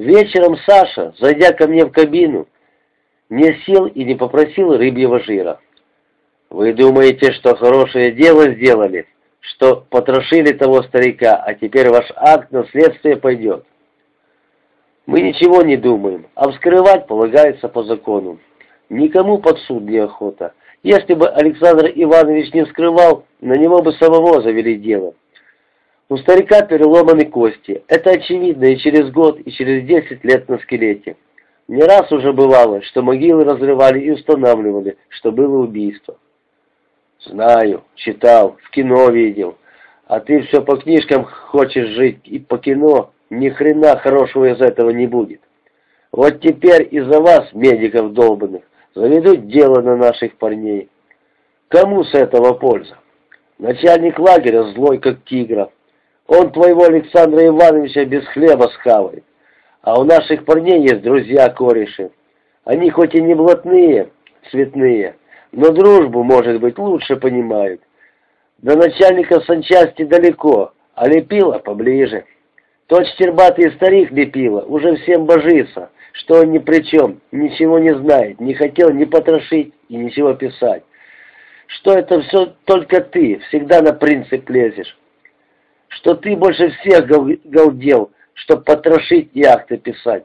Вечером Саша, зайдя ко мне в кабину, не сел и не попросил рыбьего жира. «Вы думаете, что хорошее дело сделали, что потрошили того старика, а теперь ваш акт на следствие пойдет?» «Мы ничего не думаем, а вскрывать полагается по закону. Никому под суд не охота. Если бы Александр Иванович не вскрывал, на него бы самого завели дело. У старика переломаны кости. Это очевидно и через год, и через десять лет на скелете. Не раз уже бывало, что могилы разрывали и устанавливали, что было убийство. Знаю, читал, в кино видел. А ты все по книжкам хочешь жить и по кино, ни хрена хорошего из этого не будет. Вот теперь из-за вас, медиков долбанных, заведут дело на наших парней. Кому с этого польза? Начальник лагеря злой, как тигра. Он твоего Александра Ивановича без хлеба схавает. А у наших парней есть друзья-кореши. Они хоть и не блатные, цветные, но дружбу, может быть, лучше понимают. До начальника санчасти далеко, а лепила поближе. Тот стербатый старик лепила, уже всем божится, что он ни при чем, ничего не знает, не хотел ни потрошить и ничего писать. Что это все только ты, всегда на принцип лезешь что ты больше всех галдел, чтоб потрошить яхты писать.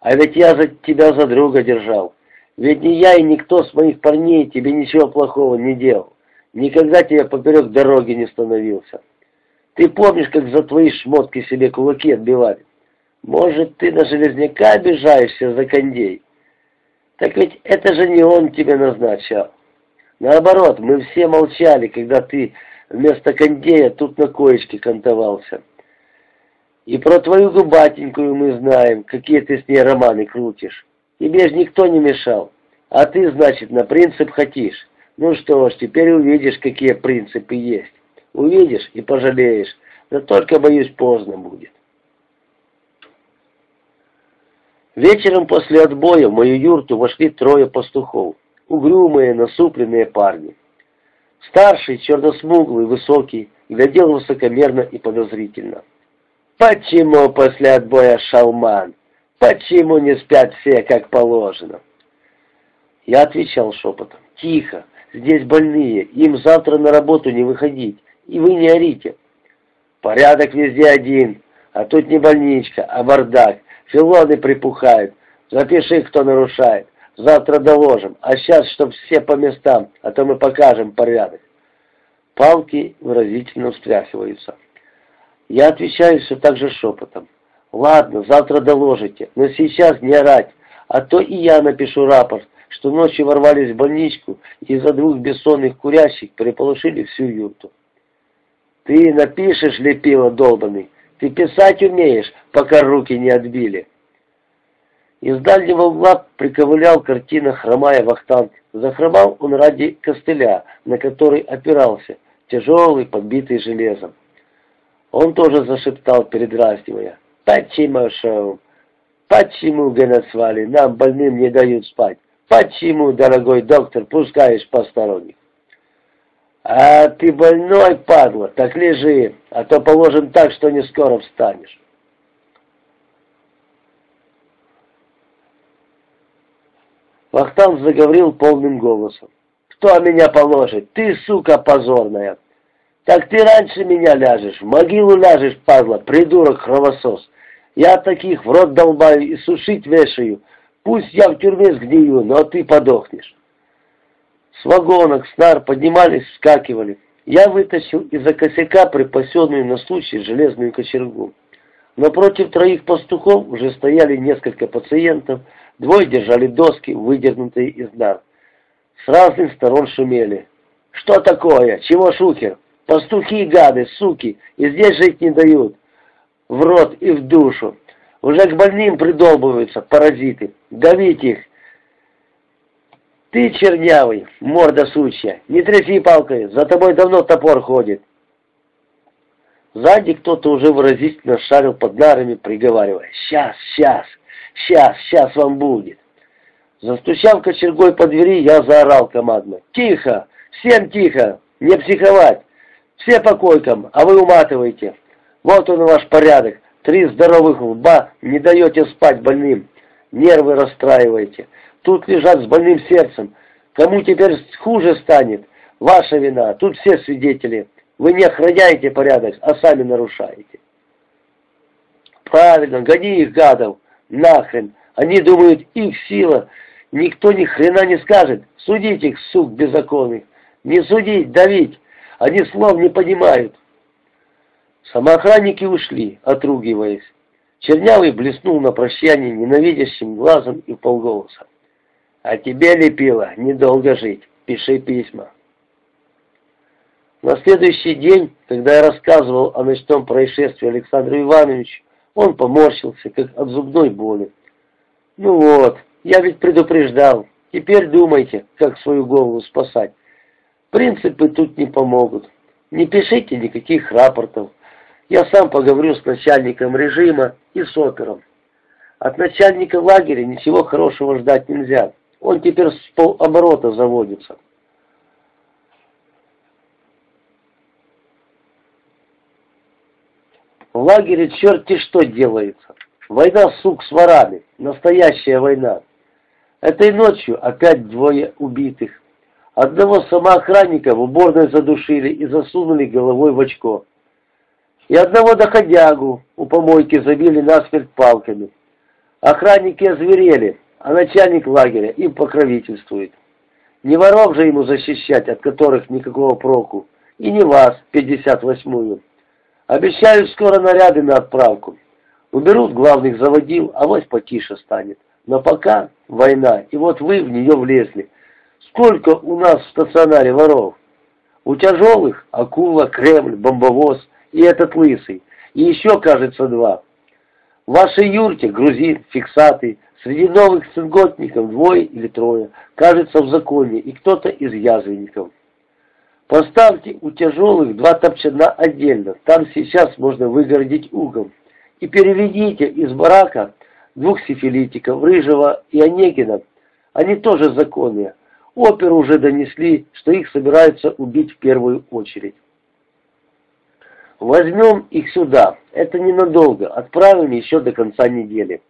А ведь я за тебя за друга держал. Ведь ни я и никто с моих парней тебе ничего плохого не делал. Никогда тебе поперек дороги не становился. Ты помнишь, как за твои шмотки себе кулаки отбивали? Может, ты на железняка обижаешься за кондей? Так ведь это же не он тебя назначал. Наоборот, мы все молчали, когда ты Вместо кондея тут на коечке кантовался. И про твою губатенькую мы знаем, какие ты с ней романы крутишь. Тебе ж никто не мешал. А ты, значит, на принцип хотишь. Ну что ж, теперь увидишь, какие принципы есть. Увидишь и пожалеешь. Да только, боюсь, поздно будет. Вечером после отбоя в мою юрту вошли трое пастухов. Угрюмые, насупленные парни. Старший, черносмуглый, высокий, глядел высокомерно и подозрительно. «Почему после отбоя шалман? Почему не спят все, как положено?» Я отвечал шепотом. «Тихо, здесь больные, им завтра на работу не выходить, и вы не орите». «Порядок везде один, а тут не больничка, а бардак, филоны припухают. Запиши, кто нарушает. Завтра доложим, а сейчас, чтоб все по местам, а то мы покажем порядок. Палки выразительно встряхиваются. Я отвечаю все так же шепотом. Ладно, завтра доложите, но сейчас не орать, а то и я напишу рапорт, что ночью ворвались в больничку и из-за двух бессонных курящих переполошили всю юрту. Ты напишешь, лепила долбанный, ты писать умеешь, пока руки не отбили. Из дальнего угла приковылял картина хромая вахтанг. Захромал он ради костыля, на который опирался, тяжелый, подбитый железом. Он тоже зашептал, передразнивая. «Почему шоу? Почему Генесвали нам больным не дают спать? Почему, дорогой доктор, пускаешь посторонних?» «А ты больной, падла, так лежи, а то положим так, что не скоро встанешь». Вахтанг заговорил полным голосом. «Кто меня положит? Ты, сука позорная! Так ты раньше меня ляжешь, в могилу ляжешь, падла, придурок-кровосос! Я таких в рот долбаю и сушить вешаю. Пусть я в тюрьме сгнию, но ты подохнешь!» С вагонок, с нар поднимались, вскакивали. Я вытащил из-за косяка припасенную на случай железную кочергу. Но против троих пастухов уже стояли несколько пациентов, Двое держали доски, выдернутые из нар. С разных сторон шумели. «Что такое? Чего шухер? Пастухи, гады, суки, и здесь жить не дают. В рот и в душу. Уже к больным придолбываются, паразиты. Давите их. Ты чернявый, морда сучья, не тряси палкой, за тобой давно топор ходит. Сзади кто-то уже выразительно шарил под нарами, приговаривая «Сейчас, сейчас!» Сейчас, сейчас вам будет. Застучав кочергой по двери, я заорал командно. Тихо! Всем тихо! Не психовать! Все по койкам, а вы уматываете. Вот он ваш порядок. Три здоровых лба не даете спать больным, нервы расстраиваете. Тут лежат с больным сердцем. Кому теперь хуже станет? Ваша вина, тут все свидетели. Вы не охраняете порядок, а сами нарушаете. Правильно, гони их, гадов, нахрен. Они думают, их сила. Никто ни хрена не скажет. Судить их, сук беззаконных. Не судить, давить. Они слов не понимают. Самоохранники ушли, отругиваясь. Чернявый блеснул на прощание ненавидящим глазом и полголоса. «А тебе, лепила, недолго жить. Пиши письма». На следующий день, когда я рассказывал о ночном происшествии Александру Ивановичу, он поморщился, как от зубной боли. «Ну вот, я ведь предупреждал. Теперь думайте, как свою голову спасать. Принципы тут не помогут. Не пишите никаких рапортов. Я сам поговорю с начальником режима и с опером. От начальника лагеря ничего хорошего ждать нельзя. Он теперь с полоборота заводится. В лагере черти что делается. Война, сук, с ворами. Настоящая война. Этой ночью опять двое убитых. Одного самоохранника в уборной задушили и засунули головой в очко и одного доходягу у помойки забили насмерть палками. Охранники озверели, а начальник лагеря им покровительствует. Не воров же ему защищать, от которых никакого проку, и не вас, 58-ю. Обещают скоро наряды на отправку. Уберут главных заводил, а вось потише станет. Но пока война, и вот вы в нее влезли. Сколько у нас в стационаре воров? У тяжелых – акула, Кремль, бомбовоз – и этот лысый, и еще, кажется, два. В вашей юрте грузин, фиксаты, среди новых сынготников двое или трое, кажется, в законе, и кто-то из язвенников. Поставьте у тяжелых два топчана отдельно, там сейчас можно выгородить угол, и переведите из барака двух сифилитиков, Рыжего и Онегина, они тоже законные. Оперу уже донесли, что их собираются убить в первую очередь. Возьмем их сюда. Это ненадолго. Отправим еще до конца недели.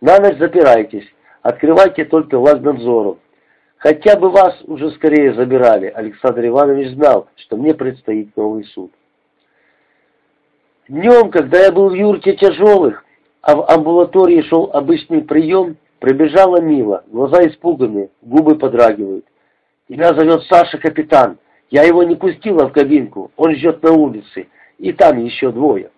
На ночь запирайтесь. Открывайте только лагнадзору. Хотя бы вас уже скорее забирали. Александр Иванович знал, что мне предстоит новый суд. Днем, когда я был в юрте тяжелых, а в амбулатории шел обычный прием, прибежала Мила, глаза испуганные, губы подрагивают. «Тебя зовет Саша капитан. Я его не пустила в кабинку, он ждет на улице и там еще двое.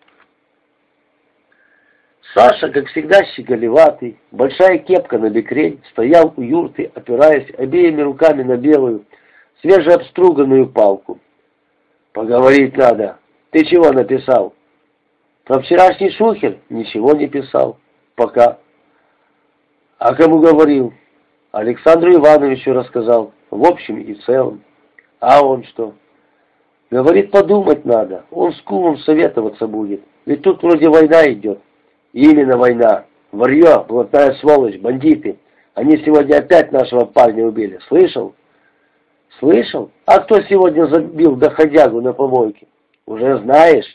Саша, как всегда, щеголеватый, большая кепка на бекрень, стоял у юрты, опираясь обеими руками на белую, свежеобструганную палку. «Поговорить надо. Ты чего написал?» «Про вчерашний шухер ничего не писал. Пока». «А кому говорил?» «Александру Ивановичу рассказал. В общем и целом. А он что?» Говорит, подумать надо. Он с кумом советоваться будет. Ведь тут вроде война идет. Именно война. Варье, блатная сволочь, бандиты. Они сегодня опять нашего парня убили. Слышал? Слышал? А кто сегодня забил доходягу на помойке? Уже знаешь?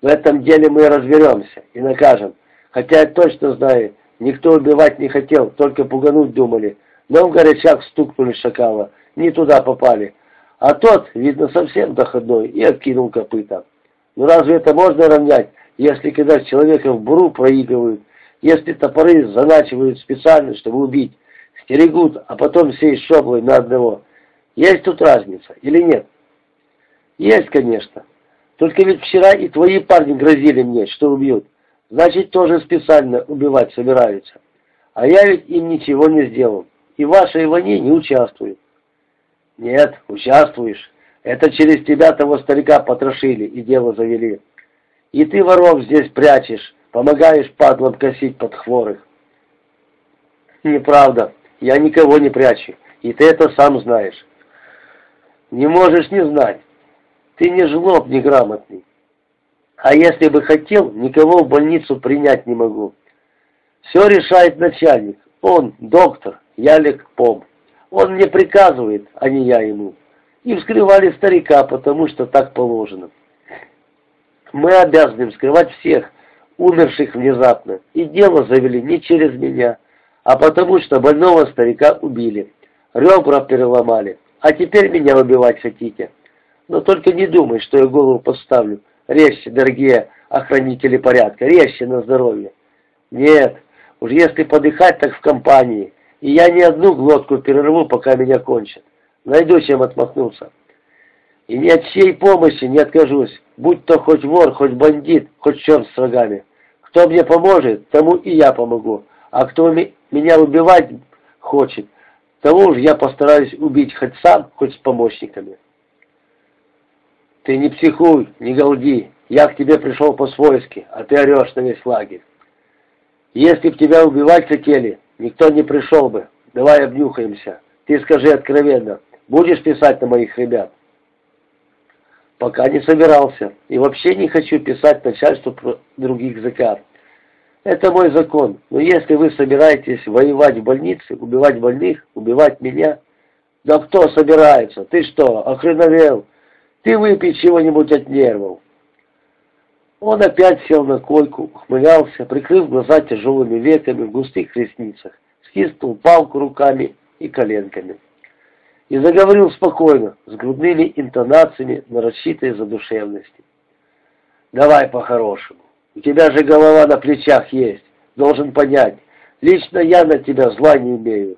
В этом деле мы разберемся и накажем. Хотя я точно знаю, никто убивать не хотел, только пугануть думали. Но в горячах стукнули шакала. Не туда попали. А тот, видно, совсем доходной и откинул копыта. Ну разве это можно равнять, если когда человека в буру проигрывают, если топоры заначивают специально, чтобы убить, стерегут, а потом всей шоблой на одного? Есть тут разница или нет? Есть, конечно. Только ведь вчера и твои парни грозили мне, что убьют. Значит, тоже специально убивать собираются. А я ведь им ничего не сделал. И в вашей войне не участвую. «Нет, участвуешь. Это через тебя того старика потрошили и дело завели. И ты воров здесь прячешь, помогаешь падлам косить под хворых». «Неправда. Я никого не прячу, и ты это сам знаешь». «Не можешь не знать. Ты не жлоб неграмотный. А если бы хотел, никого в больницу принять не могу. Все решает начальник. Он, доктор, я лекпом». Он мне приказывает, а не я ему. И вскрывали старика, потому что так положено. Мы обязаны вскрывать всех, умерших внезапно, и дело завели не через меня, а потому что больного старика убили, ребра переломали, а теперь меня убивать хотите. Но только не думай, что я голову поставлю. Резче, дорогие охранители порядка, резче на здоровье. Нет, уж если подыхать, так в компании, и я ни одну глотку перерву, пока меня кончат. Найду чем отмахнуться. И ни от чьей помощи не откажусь, будь то хоть вор, хоть бандит, хоть черт с рогами. Кто мне поможет, тому и я помогу, а кто меня убивать хочет, того уж я постараюсь убить хоть сам, хоть с помощниками. Ты не психуй, не голди, я к тебе пришел по-свойски, а ты орешь на весь лагерь. Если б тебя убивать хотели, никто не пришел бы. Давай обнюхаемся. Ты скажи откровенно, будешь писать на моих ребят? Пока не собирался. И вообще не хочу писать начальству других языков. Это мой закон. Но если вы собираетесь воевать в больнице, убивать больных, убивать меня... Да кто собирается? Ты что, охреновел? Ты выпей чего-нибудь от нервов. Он опять сел на койку, ухмылялся, прикрыв глаза тяжелыми веками в густых ресницах, стиснул палку руками и коленками и заговорил спокойно, с грудными интонациями нарочитой задушевности. «Давай по-хорошему. У тебя же голова на плечах есть. Должен понять. Лично я на тебя зла не имею.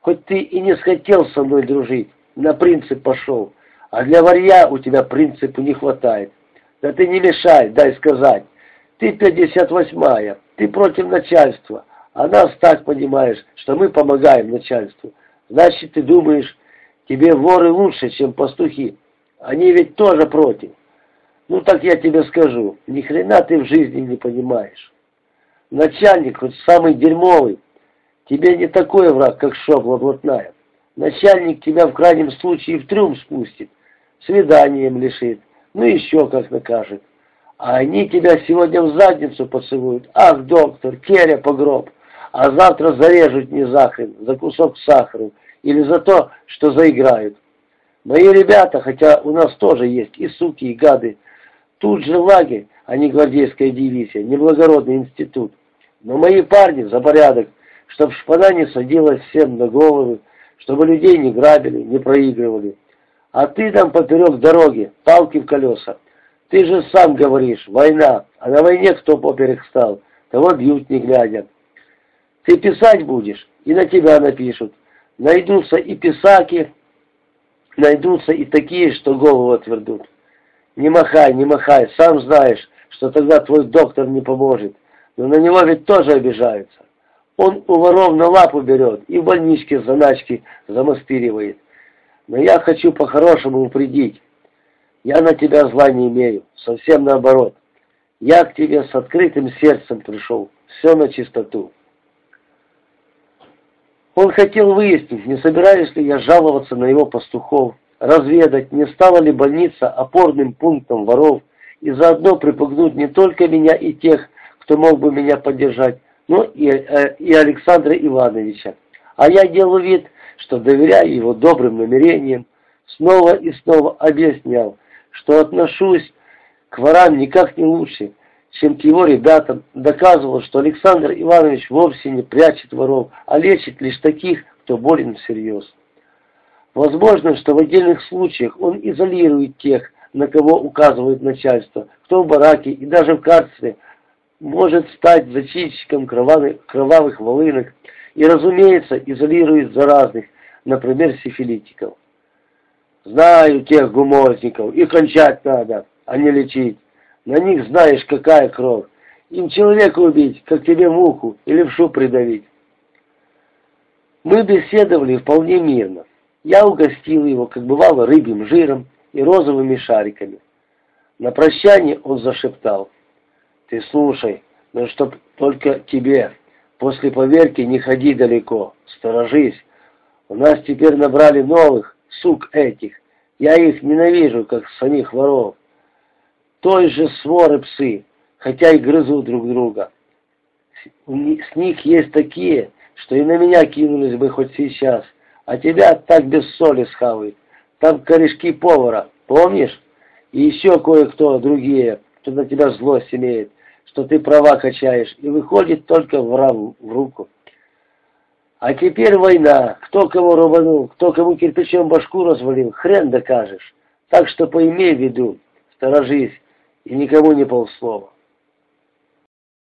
Хоть ты и не хотел со мной дружить, на принцип пошел. А для варья у тебя принципу не хватает. Да ты не мешай, дай сказать. Ты пятьдесят восьмая, ты против начальства. А нас так понимаешь, что мы помогаем начальству. Значит, ты думаешь, Тебе воры лучше, чем пастухи. Они ведь тоже против. Ну так я тебе скажу, ни хрена ты в жизни не понимаешь. Начальник, хоть самый дерьмовый, тебе не такой враг, как шокла блатная. Начальник тебя в крайнем случае в трюм спустит, свиданием лишит, ну еще как накажет. А они тебя сегодня в задницу поцелуют. Ах, доктор, керя погроб. А завтра зарежут не захрен за кусок сахара или за то, что заиграют. Мои ребята, хотя у нас тоже есть и суки, и гады, тут же лагерь, а не гвардейская дивизия, не институт. Но мои парни за порядок, чтоб шпана не садилась всем на головы, чтобы людей не грабили, не проигрывали. А ты там поперек дороги, палки в колеса. Ты же сам говоришь, война, а на войне кто поперек стал, того бьют не глядя. Ты писать будешь, и на тебя напишут. Найдутся и писаки, найдутся и такие, что голову отвердут. Не махай, не махай, сам знаешь, что тогда твой доктор не поможет. Но на него ведь тоже обижаются. Он у воров на лапу берет и в больничке заначки замастыривает. Но я хочу по-хорошему упредить. Я на тебя зла не имею, совсем наоборот. Я к тебе с открытым сердцем пришел, все на чистоту. Он хотел выяснить, не собираюсь ли я жаловаться на его пастухов, разведать, не стала ли больница опорным пунктом воров, и заодно припугнуть не только меня и тех, кто мог бы меня поддержать, но и, э, и Александра Ивановича. А я делал вид, что доверяю его добрым намерениям, снова и снова объяснял, что отношусь к ворам никак не лучше, чем к его ребятам, доказывал, что Александр Иванович вовсе не прячет воров, а лечит лишь таких, кто болен всерьез. Возможно, что в отдельных случаях он изолирует тех, на кого указывает начальство, кто в бараке и даже в карцере может стать зачинщиком кровавых, волынок и, разумеется, изолирует заразных, например, сифилитиков. Знаю тех гумозников, их кончать надо, а не лечить. На них знаешь, какая кровь. Им человека убить, как тебе муху или вшу придавить. Мы беседовали вполне мирно. Я угостил его, как бывало, рыбьим жиром и розовыми шариками. На прощание он зашептал. «Ты слушай, но чтоб только тебе. После поверки не ходи далеко, сторожись. У нас теперь набрали новых, сук этих. Я их ненавижу, как самих воров той же своры псы, хотя и грызут друг друга. С них есть такие, что и на меня кинулись бы хоть сейчас, а тебя так без соли схавают. Там корешки повара, помнишь? И еще кое-кто другие, кто на тебя злость имеет, что ты права качаешь, и выходит только в, руку. А теперь война. Кто кого рубанул, кто кому кирпичом башку развалил, хрен докажешь. Так что поимей в виду, сторожись, и никому не полслова.